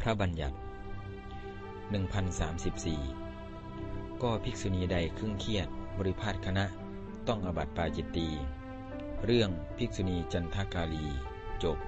พระบัญญัติ 1034 ก็ภิกษุณีใดครึ่งเครียด บริพาทคณะต้องอบัติปาจิตตี เรื่องภิกษุณีจันทากาลี จบ